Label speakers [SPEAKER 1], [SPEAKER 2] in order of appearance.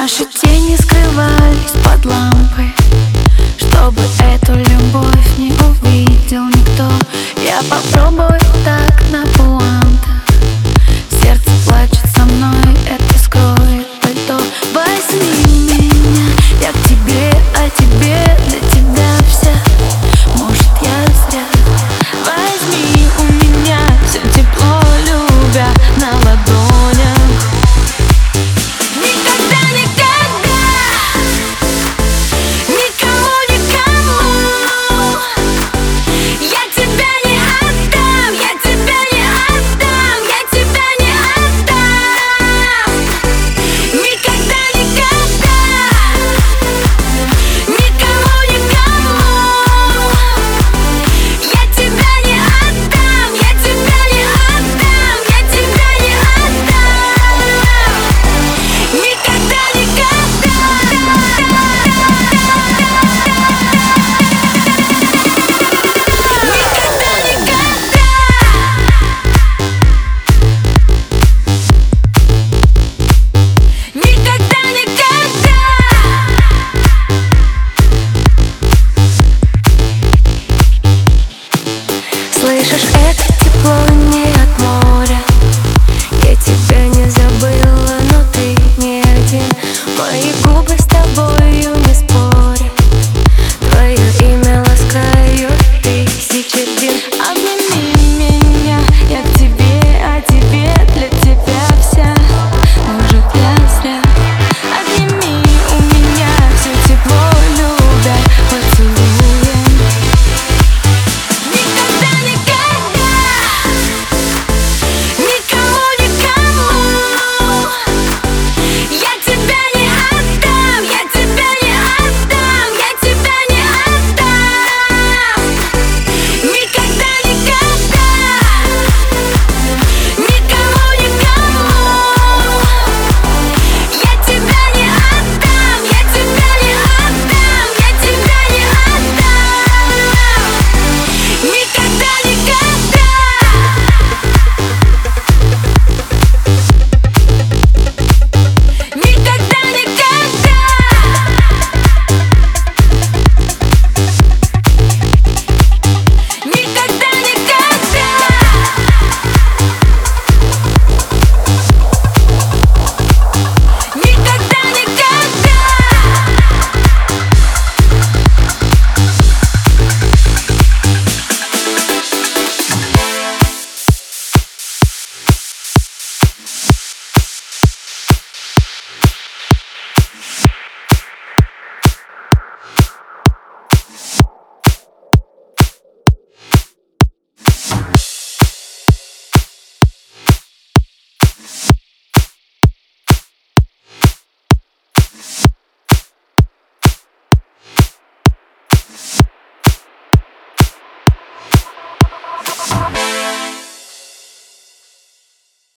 [SPEAKER 1] Наши тени скрывались под лампой Чтобы эту любовь не увидел никто. Я попробую так напомнить слышишь это тепло и нет